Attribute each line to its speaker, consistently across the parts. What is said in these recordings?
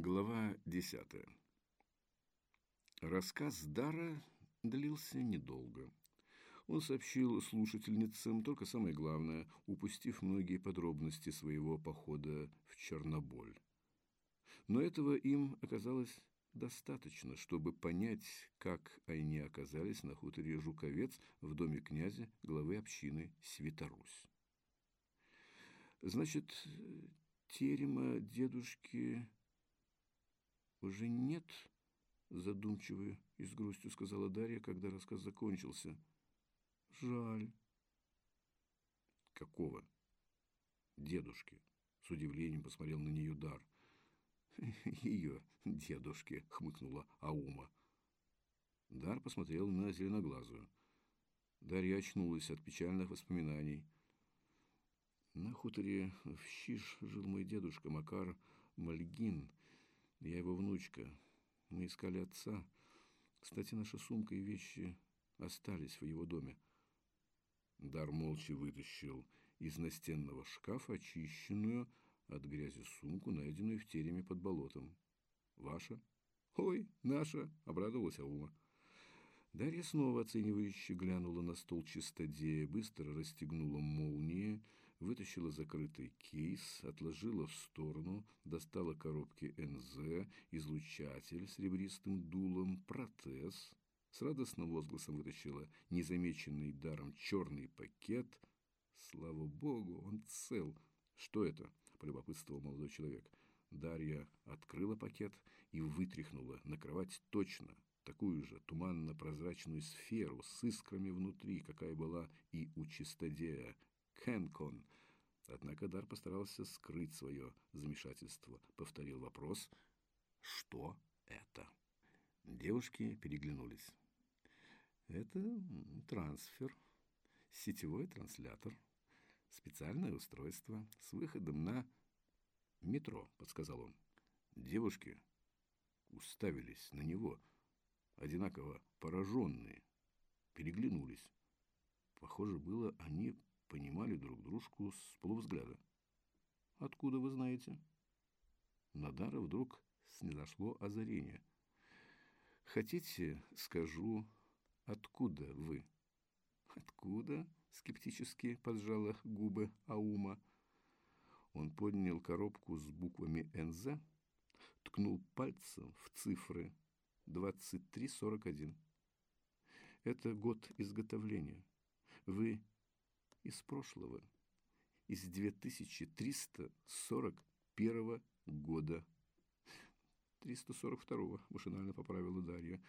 Speaker 1: Глава десятая. Рассказ Дара длился недолго. Он сообщил слушательницам только самое главное, упустив многие подробности своего похода в Черноболь. Но этого им оказалось достаточно, чтобы понять, как они оказались на хуторе Жуковец в доме князя, главы общины Святорусь. Значит, терема дедушки уже нет, задумчиво и с грустью сказала Дарья, когда рассказ закончился. Жаль. Какого? Дедушки. С удивлением посмотрел на нее Дар. Ее дедушки, хмыкнула Аума. Дар посмотрел на зеленоглазую. Дарья очнулась от печальных воспоминаний. На хуторе в Щиш жил мой дедушка Макар Мальгин. Я его внучка. Мы искали отца. Кстати, наша сумка и вещи остались в его доме. Дар молча вытащил из настенного шкафа очищенную от грязи сумку, найденную в тереме под болотом. «Ваша?» «Ой, наша!» — обрадовалась Аума. Дарья снова оценивающе глянула на стол чистодея, быстро расстегнула молнии, вытащила закрытый кейс, отложила в сторону, достала коробки НЗ, излучатель с ребристым дулом, протез, с радостным возгласом вытащила незамеченный даром черный пакет. Слава богу, он цел. Что это? полюбопытствовал молодой человек. Дарья открыла пакет и вытряхнула на кровать точно такую же туманно-прозрачную сферу с искрами внутри, какая была и у чистодея. Кенкон. Однако Дар постарался скрыть свое замешательство. Повторил вопрос «Что это?». Девушки переглянулись. Это трансфер, сетевой транслятор, специальное устройство с выходом на метро, подсказал он. Девушки уставились на него, одинаково пораженные, переглянулись. Похоже было, они понимали друг дружку с полувзгляда. «Откуда вы знаете?» Надара вдруг снизошло озарение. «Хотите, скажу, откуда вы?» «Откуда?» — скептически поджала губы Аума. Он поднял коробку с буквами «НЗ», ткнул пальцем в цифры 2341. Это год изготовления. Вы из прошлого, из 2341 года. 342-го, машинально поправила Дарья.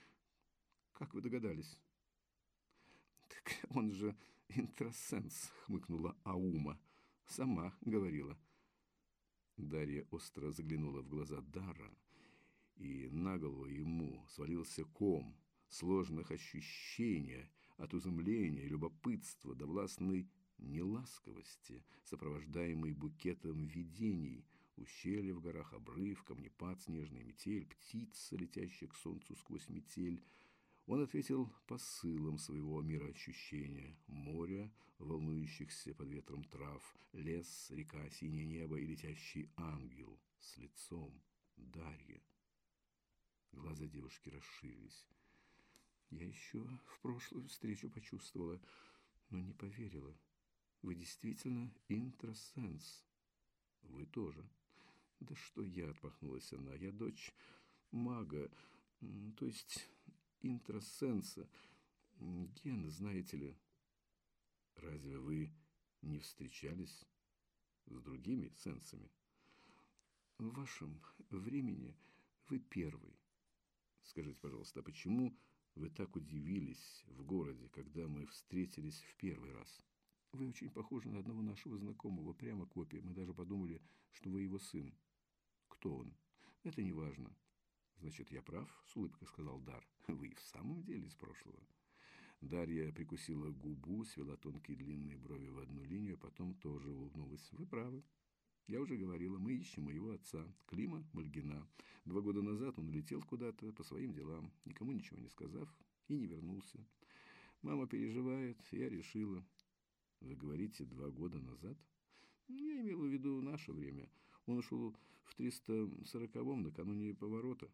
Speaker 1: Как вы догадались? Так он же интросенс, хмыкнула Аума. Сама говорила. Дарья остро заглянула в глаза Дара, и на голову ему свалился ком сложных ощущений от изумления, любопытства до властной неласковости, сопровождаемой букетом видений, ущелье в горах, обрыв, камнепад, снежная метель, птица, летящая к солнцу сквозь метель. Он ответил посылом своего мироощущения. Море, волнующихся под ветром трав, лес, река, синее небо и летящий ангел с лицом Дарья. Глаза девушки расширились. Я еще в прошлую встречу почувствовала, но не поверила. Вы действительно интросенс. Вы тоже. Да что я, отмахнулась она. Я дочь мага, то есть интросенса. Ген, знаете ли. Разве вы не встречались с другими сенсами? В вашем времени вы первый. Скажите, пожалуйста, а почему вы так удивились в городе, когда мы встретились в первый раз? Вы очень похожи на одного нашего знакомого, прямо копия. Мы даже подумали, что вы его сын. Кто он? Это не важно. Значит, я прав, с улыбкой сказал Дар. Вы в самом деле из прошлого. Дарья прикусила губу, свела тонкие длинные брови в одну линию, а потом тоже улыбнулась. Вы правы. Я уже говорила, мы ищем моего отца, Клима Мальгина. Два года назад он улетел куда-то по своим делам, никому ничего не сказав, и не вернулся. Мама переживает, я решила. Вы говорите, два года назад? Я имела в виду наше время. Он ушел в 340-м накануне поворота.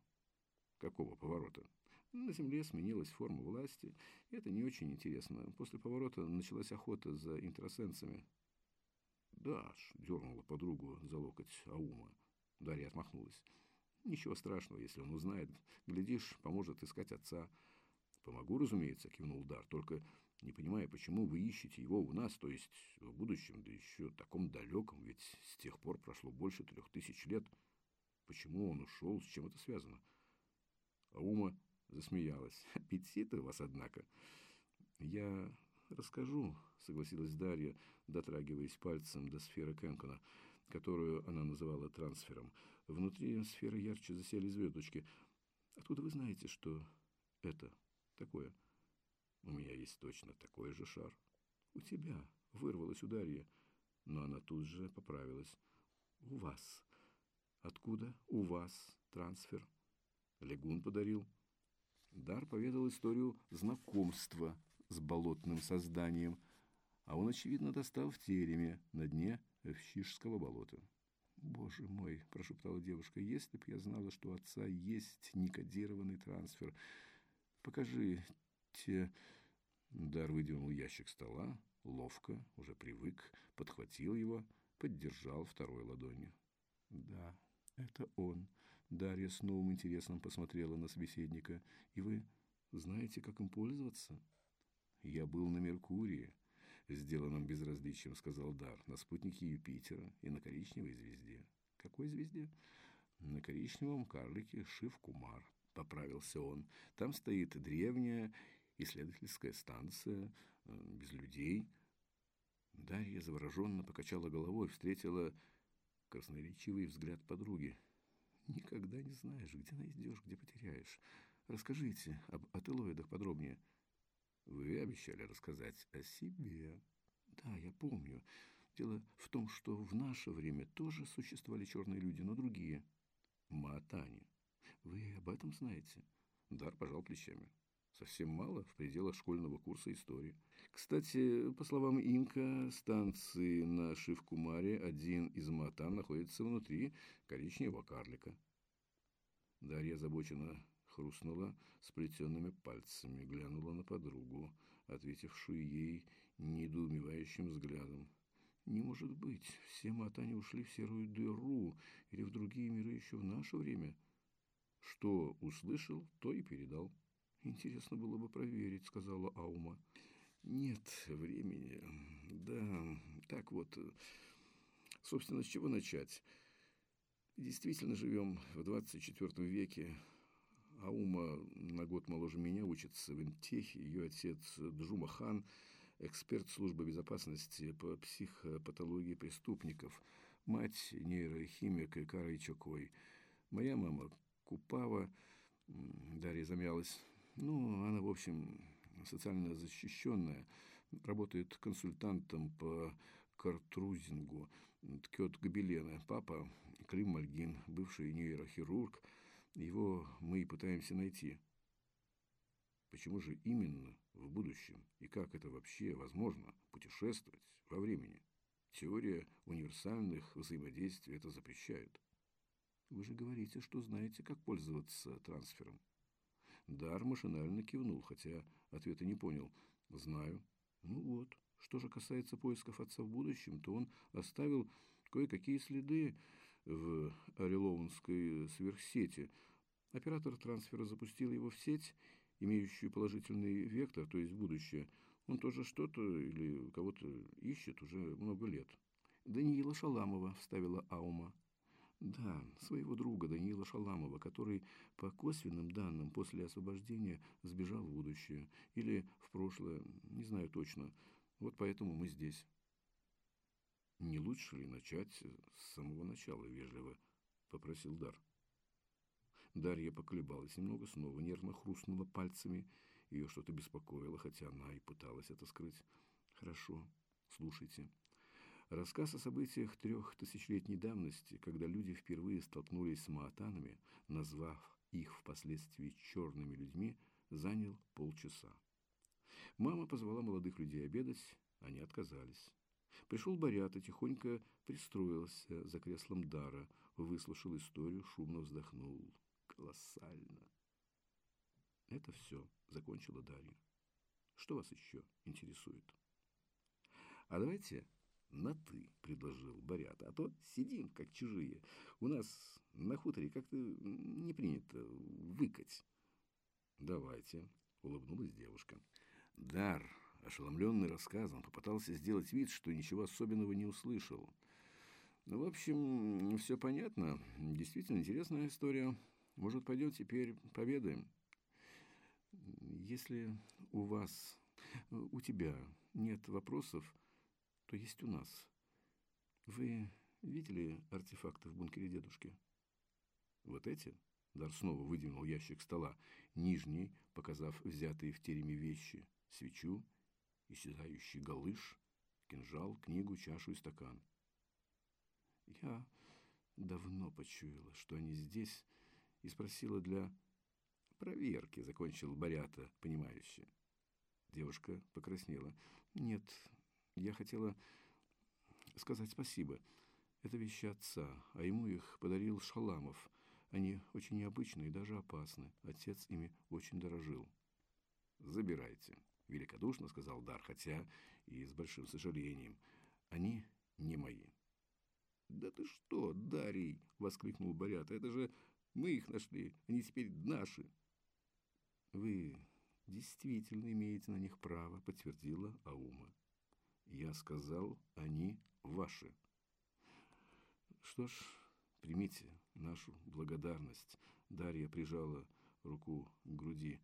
Speaker 1: Какого поворота? На земле сменилась форма власти. Это не очень интересно. После поворота началась охота за интросенсами. «Даш!» – дернула подругу за локоть Аума. Дарья отмахнулась. «Ничего страшного, если он узнает. Глядишь, поможет искать отца». «Помогу, разумеется», – кивнул Дар. «Только не понимая, почему вы ищете его у нас, то есть в будущем, да еще таком далеком, ведь с тех пор прошло больше трех тысяч лет. Почему он ушел, с чем это связано?» Аума засмеялась. «Аппетиты у вас, однако». «Я расскажу», — согласилась Дарья, дотрагиваясь пальцем до сферы Кенкона, которую она называла трансфером. Внутри сферы ярче засели звездочки. «Откуда вы знаете, что это такое?» «У меня есть точно такой же шар». «У тебя», — вырвалась у Дарьи, но она тут же поправилась. «У вас». «Откуда у вас трансфер?» Легун подарил. Дар поведал историю знакомства с болотным созданием, а он, очевидно, достал в тереме на дне Эвщишского болота. «Боже мой!» – прошептала девушка. «Если б я знала, что у отца есть некодированный трансфер. Покажи те...» Дар выдвинул ящик стола, ловко, уже привык, подхватил его, поддержал второй ладонью. «Да, это он». Дарья с новым интересом посмотрела на собеседника. «И вы знаете, как им пользоваться?» «Я был на Меркурии», — сделанном безразличием сказал Дар, «на спутнике Юпитера и на коричневой звезде». «Какой звезде?» «На коричневом карлике Шив-Кумар», — поправился он. «Там стоит древняя исследовательская станция, э, без людей». Дарья завороженно покачала головой, встретила красноречивый взгляд подруги. «Никогда не знаешь, где найдешь, где потеряешь. Расскажите об ателоидах подробнее». Вы обещали рассказать о себе. Да, я помню. Дело в том, что в наше время тоже существовали черные люди, но другие. Маатани. Вы об этом знаете? Дар пожал плечами. Совсем мало в пределах школьного курса истории. Кстати, по словам Инка, станции на Шивкумаре один из Матан находится внутри коричневого карлика. Дарья озабоченно хрустнула сплетенными пальцами, глянула на подругу, ответившую ей недоумевающим взглядом. «Не может быть, все матани ушли в серую дыру или в другие миры еще в наше время. Что услышал, то и передал». «Интересно было бы проверить», — сказала Аума. «Нет времени. Да, так вот, собственно, с чего начать?» Действительно живем в 24 веке, Аума на год моложе меня учится в Интехе. Ее отец Джума Хан, эксперт службы безопасности по психопатологии преступников. Мать нейрохимик Икара Ичакой. Моя мама Купава. Дарья замялась. Ну, она, в общем, социально защищенная. Работает консультантом по картрузингу. Ткет гобелена. Папа Клим Мальгин, бывший нейрохирург – его мы и пытаемся найти. Почему же именно в будущем и как это вообще возможно путешествовать во времени? Теория универсальных взаимодействий это запрещает. Вы же говорите, что знаете, как пользоваться трансфером. Дар машинально кивнул, хотя ответа не понял. Знаю. Ну вот. Что же касается поисков отца в будущем, то он оставил кое-какие следы в Ореловской сверхсети. Оператор трансфера запустил его в сеть, имеющую положительный вектор, то есть будущее. Он тоже что-то или кого-то ищет уже много лет. Даниила Шаламова вставила Аума. Да, своего друга Даниила Шаламова, который по косвенным данным после освобождения сбежал в будущее или в прошлое, не знаю точно. Вот поэтому мы здесь. «Не лучше ли начать с самого начала?» – вежливо попросил Дар. Дарья поколебалась немного, снова нервно хрустнула пальцами. Ее что-то беспокоило, хотя она и пыталась это скрыть. «Хорошо, слушайте». Рассказ о событиях трех тысячелетней давности, когда люди впервые столкнулись с маатанами, назвав их впоследствии черными людьми, занял полчаса. Мама позвала молодых людей обедать, они отказались. Пришел Борята, тихонько пристроился за креслом Дара, выслушал историю, шумно вздохнул. Колоссально. Это все, закончила Дарья. Что вас еще интересует? А давайте на «ты», предложил Борята, а то сидим, как чужие. У нас на хуторе как-то не принято выкать. Давайте, улыбнулась девушка. Дар, ошеломленный рассказом, попытался сделать вид, что ничего особенного не услышал. Ну, в общем, все понятно. Действительно интересная история. Может, пойдем теперь поведаем? Если у вас, у тебя нет вопросов, то есть у нас. Вы видели артефакты в бункере дедушки? Вот эти? Дар снова выдвинул ящик стола, нижний, показав взятые в тереме вещи, свечу, исчезающий галыш, кинжал, книгу, чашу и стакан. Я давно почуяла, что они здесь, и спросила для проверки, закончил Борята, понимающе. Девушка покраснела. Нет, я хотела сказать спасибо. Это вещи отца, а ему их подарил Шаламов. Они очень необычные и даже опасны. Отец ими очень дорожил. «Забирайте», — великодушно сказал Дар, хотя и с большим сожалением. «Они не мои». «Да ты что, Дарий!» — воскликнул Борята. «Это же мы их нашли, они теперь наши». «Вы действительно имеете на них право», — подтвердила Аума. «Я сказал, они ваши». «Что ж, примите нашу благодарность». Дарья прижала руку к груди.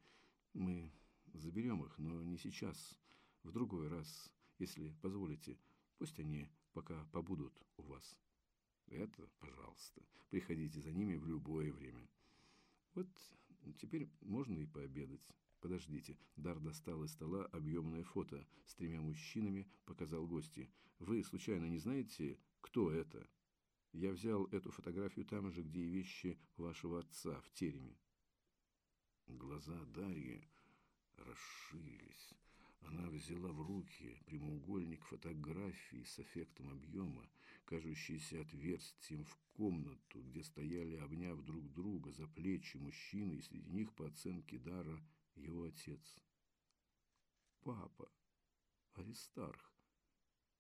Speaker 1: «Мы заберем их, но не сейчас, в другой раз, если позволите. Пусть они пока побудут у вас». Это, пожалуйста, приходите за ними в любое время. Вот теперь можно и пообедать. Подождите. Дар достал из стола объемное фото с тремя мужчинами, показал гости. Вы, случайно, не знаете, кто это? Я взял эту фотографию там же, где и вещи вашего отца, в тереме. Глаза Дарьи расширились. Она взяла в руки прямоугольник фотографии с эффектом объема, кажущийся отверстием в комнату, где стояли, обняв друг друга за плечи мужчины, и среди них, по оценке Дара, его отец. «Папа, Аристарх,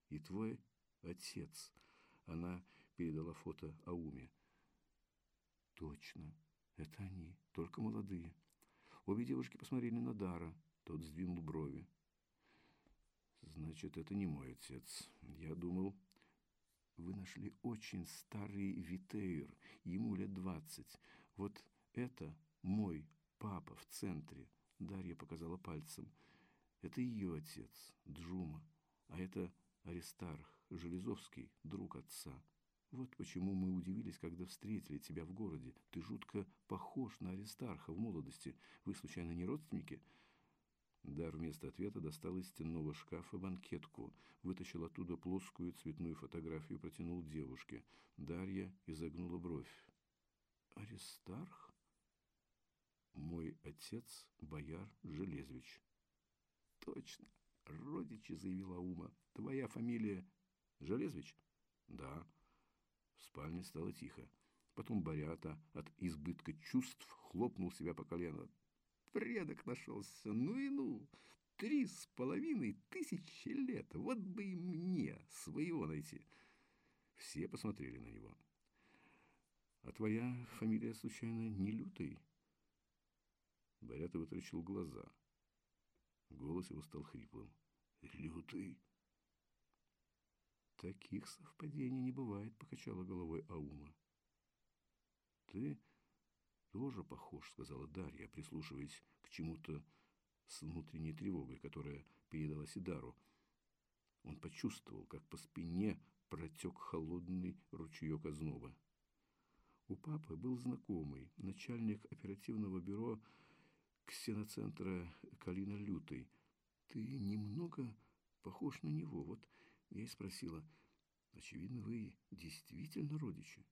Speaker 1: и твой отец», — она передала фото Ауме. «Точно, это они, только молодые». Обе девушки посмотрели на Дара, тот сдвинул брови. Значит, это не мой отец. Я думал, вы нашли очень старый Витейр, ему лет двадцать. Вот это мой папа в центре. Дарья показала пальцем. Это ее отец, Джума, а это Аристарх, Железовский, друг отца. Вот почему мы удивились, когда встретили тебя в городе. Ты жутко похож на Аристарха в молодости. Вы, случайно, не родственники?» Дар вместо ответа достал из стенного шкафа банкетку, вытащил оттуда плоскую цветную фотографию, протянул девушке. Дарья изогнула бровь. «Аристарх?» «Мой отец бояр Железвич». «Точно, родичи», — заявила Ума. «Твоя фамилия Железвич?» «Да». В спальне стало тихо. Потом Борята от избытка чувств хлопнул себя по колену предок нашелся, ну и ну, три с половиной тысячи лет, вот бы и мне своего найти. Все посмотрели на него. А твоя фамилия, случайно, не Лютый? Борята вытрачил глаза. Голос его стал хриплым. Лютый? Таких совпадений не бывает, покачала головой Аума. Ты тоже похож», — сказала Дарья, прислушиваясь к чему-то с внутренней тревогой, которая передалась Идару. Он почувствовал, как по спине протек холодный ручеек озноба. У папы был знакомый, начальник оперативного бюро ксеноцентра Калина Лютый. Ты немного похож на него. Вот я и спросила, очевидно, вы действительно родичи?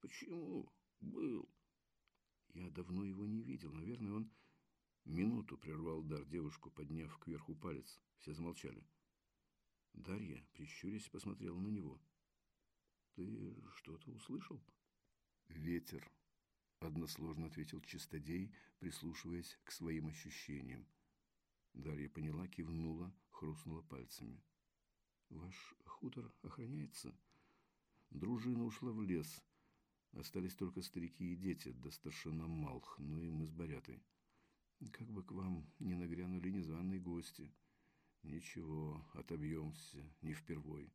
Speaker 1: Почему? Был. Я давно его не видел. Наверное, он минуту прервал дар девушку, подняв кверху палец. Все замолчали. Дарья, прищурясь, посмотрела на него. «Ты что-то услышал?» «Ветер», — односложно ответил Чистодей, прислушиваясь к своим ощущениям. Дарья поняла, кивнула, хрустнула пальцами. «Ваш хутор охраняется?» Дружина ушла в лес. Остались только старики и дети, да старшина Малх, ну и мы с Борятой. Как бы к вам не нагрянули незваные гости. Ничего, отобьемся, не впервой.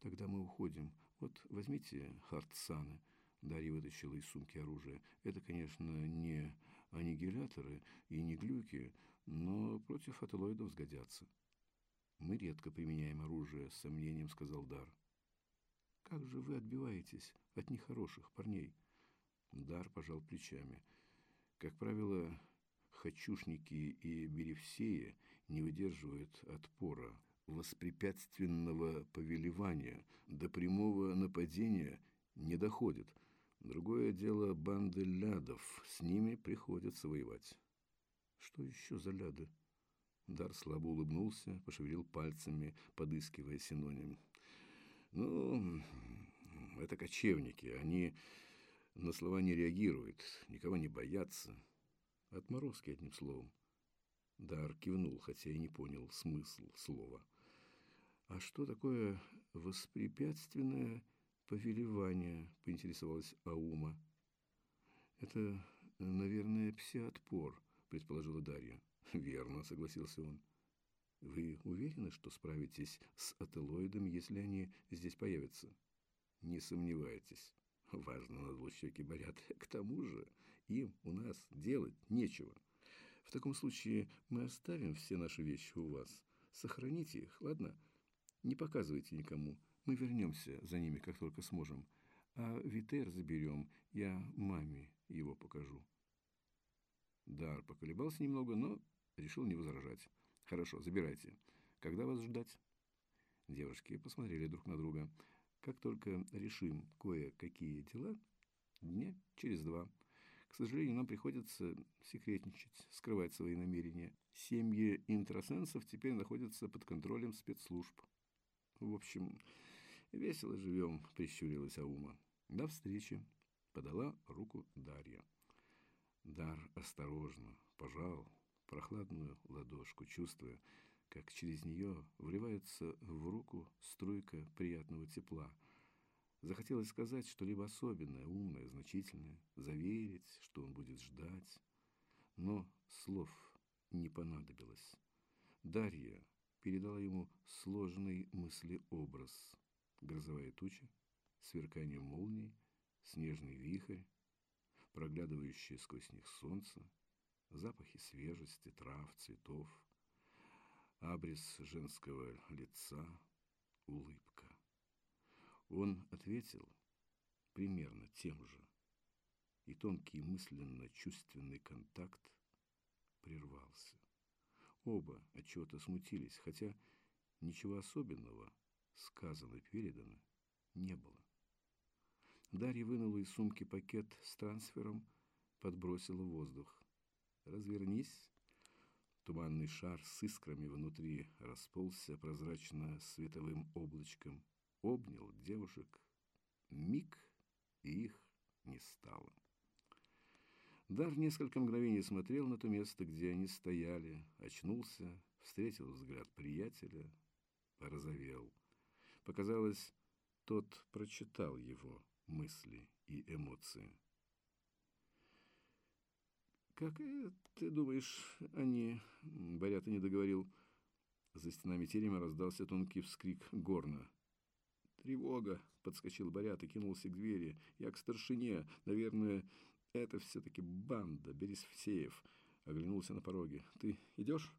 Speaker 1: Тогда мы уходим. Вот возьмите хартсаны. Дарья вытащила из сумки оружие. Это, конечно, не аннигиляторы и не глюки, но против ателоидов сгодятся. Мы редко применяем оружие, с сомнением сказал Дар. Как же вы отбиваетесь от нехороших парней? Дар пожал плечами. Как правило, хочушники и беревсеи не выдерживают отпора, воспрепятственного повелевания, до прямого нападения не доходит. Другое дело банды лядов, с ними приходится воевать. Что еще за ляды? Дар слабо улыбнулся, пошевелил пальцами, подыскивая синоним. Ну, это кочевники. Они на слова не реагируют, никого не боятся. Отморозки, одним словом. Дар кивнул, хотя и не понял смысл слова. А что такое воспрепятственное повелевание, поинтересовалась Аума. Это, наверное, псиотпор, предположила Дарья. Верно, согласился он. Вы уверены, что справитесь с ателоидом, если они здесь появятся? Не сомневайтесь. Важно, на двущеки борят. К тому же им у нас делать нечего. В таком случае мы оставим все наши вещи у вас. Сохраните их, ладно? Не показывайте никому. Мы вернемся за ними, как только сможем. А Витер заберем. Я маме его покажу. Дар поколебался немного, но решил не возражать. Хорошо, забирайте. Когда вас ждать? Девушки посмотрели друг на друга. Как только решим кое-какие дела, дня через два. К сожалению, нам приходится секретничать, скрывать свои намерения. Семьи интросенсов теперь находятся под контролем спецслужб. В общем, весело живем, прищурилась Аума. До встречи, подала руку Дарья. Дар осторожно пожал прохладную ладошку, чувствуя, как через нее вливается в руку струйка приятного тепла. Захотелось сказать что-либо особенное, умное, значительное, заверить, что он будет ждать. Но слов не понадобилось. Дарья передала ему сложный мыслеобраз. Грозовая туча, сверкание молний, снежный вихрь, проглядывающее сквозь них солнце — запахи свежести, трав, цветов, абрис женского лица, улыбка. Он ответил примерно тем же, и тонкий мысленно-чувственный контакт прервался. Оба от чего-то смутились, хотя ничего особенного сказано-передано не было. Дарья вынула из сумки пакет с трансфером, подбросила в воздух. Развернись. Туманный шар с искрами внутри расползся прозрачно световым облачком, обнял девушек. Миг, и их не стало. Дар несколько мгновений смотрел на то место, где они стояли, очнулся, встретил взгляд приятеля, порозовел. Показалось, тот прочитал его мысли и эмоции. «Как ты думаешь, они...» Борята не договорил. За стенами терема раздался тонкий вскрик горна. «Тревога!» — подскочил Борят и кинулся к двери. «Я к старшине. Наверное, это все-таки банда Бересфсеев». Оглянулся на пороге. «Ты идешь?»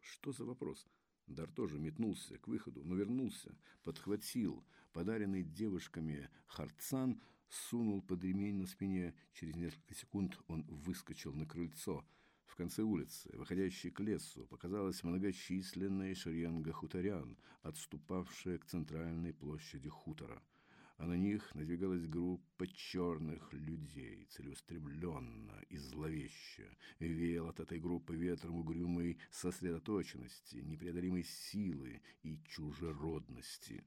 Speaker 1: «Что за вопрос?» Дар тоже метнулся к выходу, но вернулся, подхватил подаренный девушками харцан, сунул под ремень на спине. Через несколько секунд он выскочил на крыльцо. В конце улицы, выходящей к лесу, показалась многочисленная шеренга хуторян, отступавшая к центральной площади хутора. А на них надвигалась группа черных людей, целеустремленно и зловеще. Веял от этой группы ветром угрюмой сосредоточенности, непреодолимой силы и чужеродности.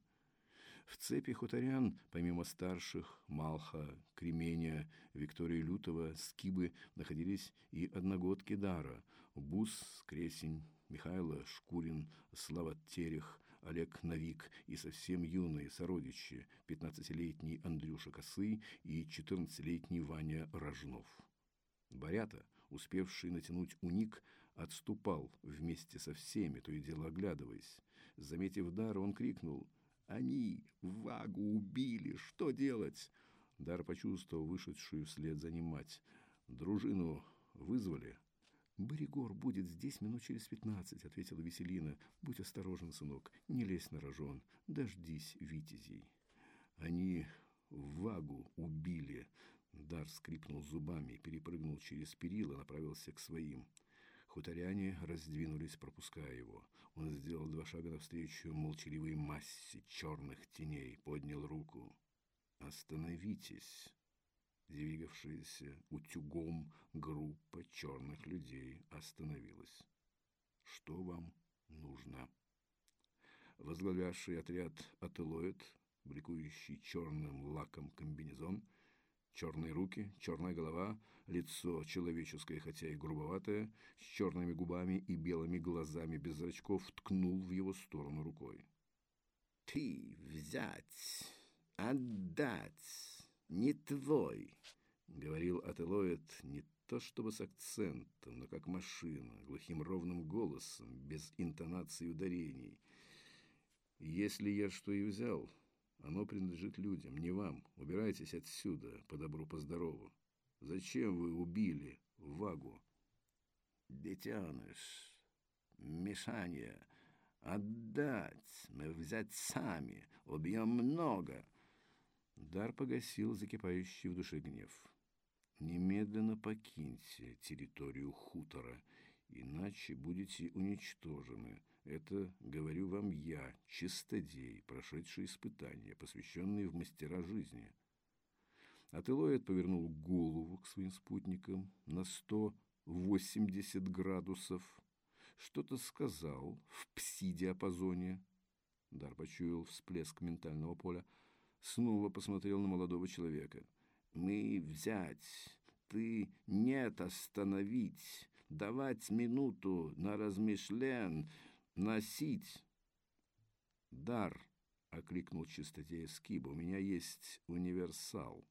Speaker 1: В цепи хуторян, помимо старших, Малха, Кременя, Виктории Лютова, Скибы, находились и одногодки Дара, Бус, Кресень, Михайло Шкурин, Слава Терех, Олег Навик и совсем юные сородичи, 15-летний Андрюша Косы и 14-летний Ваня Рожнов. Борята, успевший натянуть уник, отступал вместе со всеми, то и дело оглядываясь. Заметив дар, он крикнул «Они Вагу убили! Что делать?» Дар почувствовал вышедшую вслед за ним. «Дружину вызвали?» «Боригор будет здесь минут через пятнадцать», — ответила Веселина. «Будь осторожен, сынок, не лезь на рожон, дождись витязей». «Они Вагу убили», — Дар скрипнул зубами, перепрыгнул через перила, направился к своим. Хуторяне раздвинулись, пропуская его. Он сделал два шага навстречу молчаливой массе черных теней, поднял руку. «Остановитесь!» Двигавшаяся утюгом группа черных людей остановилась. «Что вам нужно?» Возглавлявший отряд Ателоид, бликующий черным лаком комбинезон, черные руки, черная голова, лицо человеческое, хотя и грубоватое, с черными губами и белыми глазами без зрачков, ткнул в его сторону рукой. «Ты взять, отдать!» Не твой, — говорил Ателоид не то чтобы с акцентом, но как машина, глухим ровным голосом, без интонации ударений. «Если я что и взял, оно принадлежит людям, не вам. Убирайтесь отсюда, по добру, по здорову. Зачем вы убили Вагу?» «Детеныш, мешание, отдать, мы взять сами, убьем много». Дар погасил закипающий в душе гнев. «Немедленно покиньте территорию хутора, иначе будете уничтожены. Это говорю вам я, чистодей, прошедший испытания, посвященный в мастера жизни». Ателоид повернул голову к своим спутникам на 180 градусов, что-то сказал в пси-диапазоне. Дар почуял всплеск ментального поля – снова посмотрел на молодого человека. «Мы взять, ты нет остановить, давать минуту на размышлен, носить». «Дар», — окликнул чистотея Скиба, — «у меня есть универсал».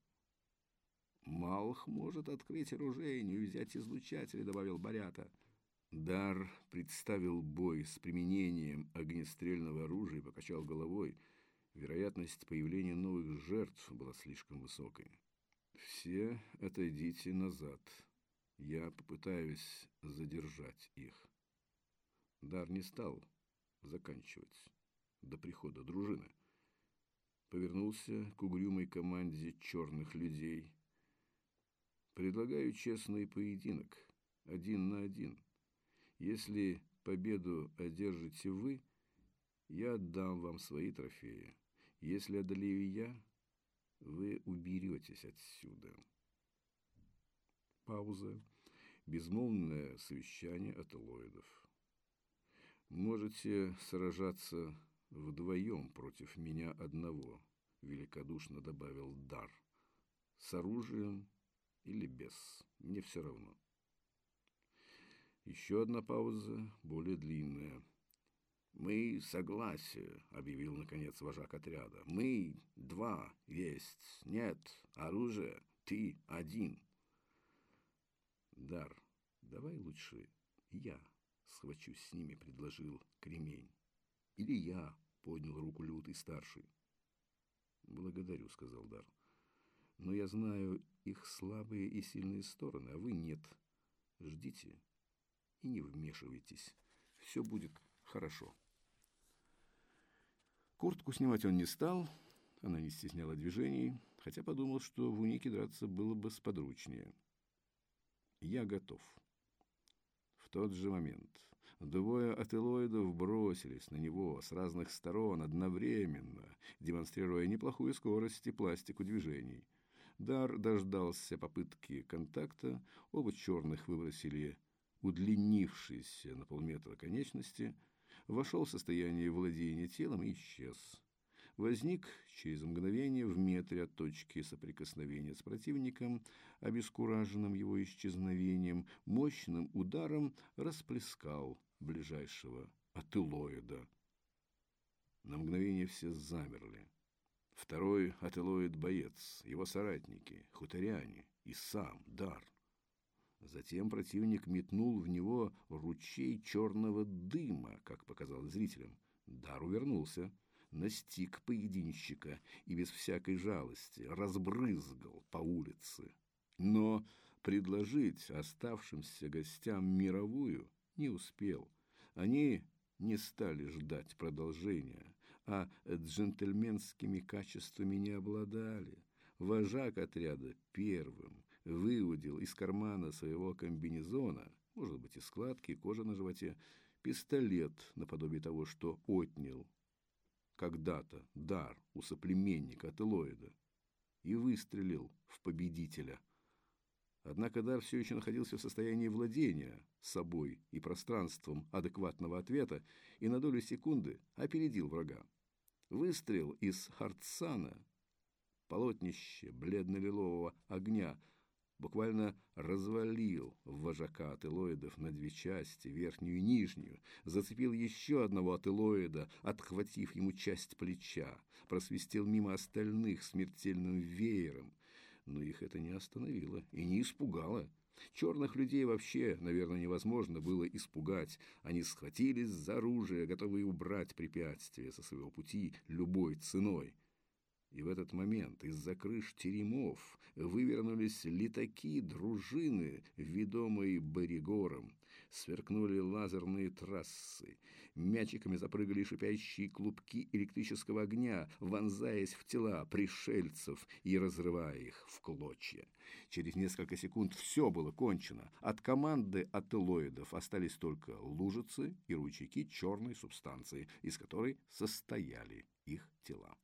Speaker 1: «Малх может открыть оружейню и взять излучатель», — добавил Борята. Дар представил бой с применением огнестрельного оружия и покачал головой — Вероятность появления новых жертв была слишком высокой. Все отойдите назад. Я попытаюсь задержать их. Дар не стал заканчивать до прихода дружины. Повернулся к угрюмой команде черных людей. Предлагаю честный поединок, один на один. Если победу одержите вы, я отдам вам свои трофеи. Если одолею я, вы уберетесь отсюда. Пауза. Безмолвное совещание от элоидов. Можете сражаться вдвоем против меня одного, великодушно добавил Дар. С оружием или без, мне все равно. Еще одна пауза, более длинная. «Мы согласие», — объявил, наконец, вожак отряда. «Мы два есть. Нет, оружие, ты один». «Дар, давай лучше я схвачусь с ними», — предложил Кремень. «Или я», — поднял руку лютый старший. «Благодарю», — сказал Дар. «Но я знаю их слабые и сильные стороны, а вы нет. Ждите и не вмешивайтесь. Все будет хорошо». Куртку снимать он не стал, она не стесняла движений, хотя подумал, что в унике драться было бы сподручнее. «Я готов». В тот же момент Двое ателоидов бросились на него с разных сторон одновременно, демонстрируя неплохую скорость и пластику движений. Дар дождался попытки контакта, оба черных выбросили удлинившиеся на полметра конечности, вошел в состояние владения телом и исчез. Возник через мгновение в метре от точки соприкосновения с противником, обескураженным его исчезновением, мощным ударом расплескал ближайшего ателоида. На мгновение все замерли. Второй ателоид-боец, его соратники, хуторяне и сам Дар. Затем противник метнул в него ручей черного дыма, как показалось зрителям. Дар увернулся, настиг поединщика и без всякой жалости разбрызгал по улице. Но предложить оставшимся гостям мировую не успел. Они не стали ждать продолжения, а джентльменскими качествами не обладали. Вожак отряда первым выудил из кармана своего комбинезона, может быть, из складки, кожи на животе, пистолет наподобие того, что отнял когда-то дар у соплеменника Ателоида и выстрелил в победителя. Однако дар все еще находился в состоянии владения собой и пространством адекватного ответа и на долю секунды опередил врага. Выстрел из Хартсана, полотнище бледно-лилового огня, буквально развалил вожака ателоидов на две части, верхнюю и нижнюю, зацепил еще одного ателоида, отхватив ему часть плеча, просвистел мимо остальных смертельным веером, но их это не остановило и не испугало. Черных людей вообще, наверное, невозможно было испугать. Они схватились за оружие, готовые убрать препятствия со своего пути любой ценой. И в этот момент из-за крыш теремов вывернулись летаки дружины, ведомые Боригором. Сверкнули лазерные трассы. Мячиками запрыгали шипящие клубки электрического огня, вонзаясь в тела пришельцев и разрывая их в клочья. Через несколько секунд все было кончено. От команды ателоидов остались только лужицы и ручейки черной субстанции, из которой состояли их тела.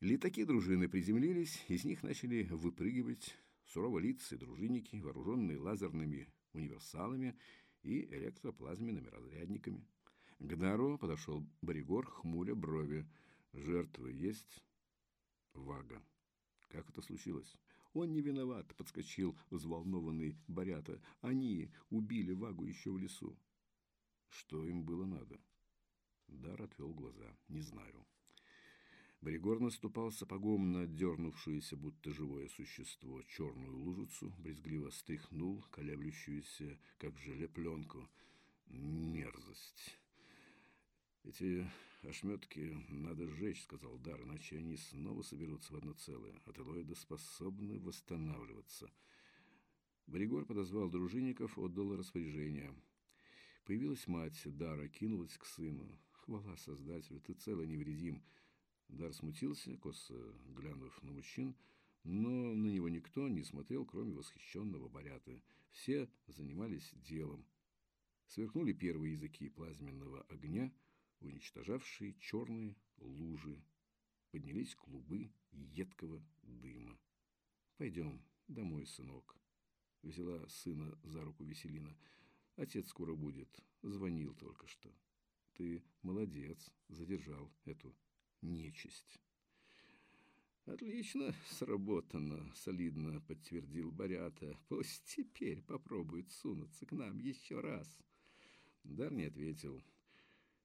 Speaker 1: Летаки дружины приземлились, из них начали выпрыгивать сурово лица дружинники, вооруженные лазерными универсалами и электроплазменными разрядниками. К Дару подошел Боригор, хмуря брови. «Жертвы есть?» «Вага». «Как это случилось?» «Он не виноват», — подскочил взволнованный Борята. «Они убили Вагу еще в лесу». «Что им было надо?» Дар отвел глаза. «Не знаю». Боригор наступал сапогом на дернувшееся, будто живое существо, черную лужицу, брезгливо стряхнул, колеблющуюся, как желе, пленку. Мерзость. Эти ошметки надо сжечь, сказал Дар, иначе они снова соберутся в одно целое. Ателоиды способны восстанавливаться. Боригор подозвал дружинников, отдал распоряжение. Появилась мать Дара, кинулась к сыну. Хвала Создателю, ты цел невредим. Дар смутился, косо глянув на мужчин, но на него никто не смотрел, кроме восхищенного Боряты. Все занимались делом. Сверкнули первые языки плазменного огня, уничтожавшие черные лужи. Поднялись клубы едкого дыма. «Пойдем домой, сынок», — взяла сына за руку Веселина. «Отец скоро будет. Звонил только что. Ты молодец, задержал эту нечисть. «Отлично сработано», — солидно подтвердил Борята. «Пусть теперь попробует сунуться к нам еще раз». Дар не ответил.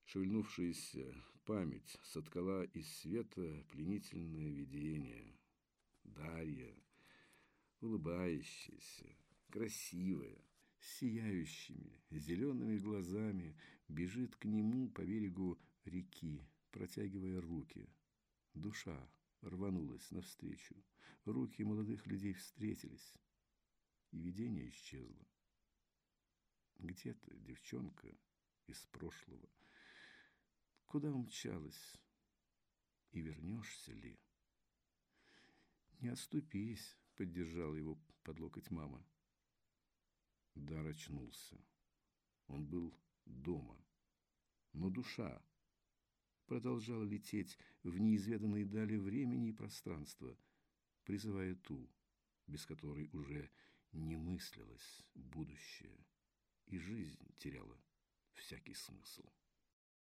Speaker 1: Шевельнувшаяся память соткала из света пленительное видение. Дарья, улыбающаяся, красивая, сияющими зелеными глазами, бежит к нему по берегу реки протягивая руки. Душа рванулась навстречу. Руки молодых людей встретились, и видение исчезло. Где ты, девчонка из прошлого? Куда умчалась? И вернешься ли? Не оступись, поддержала его под локоть мама. Дар очнулся. Он был дома. Но душа продолжала лететь в неизведанные дали времени и пространства, призывая ту, без которой уже не мыслилось будущее, и жизнь теряла всякий смысл.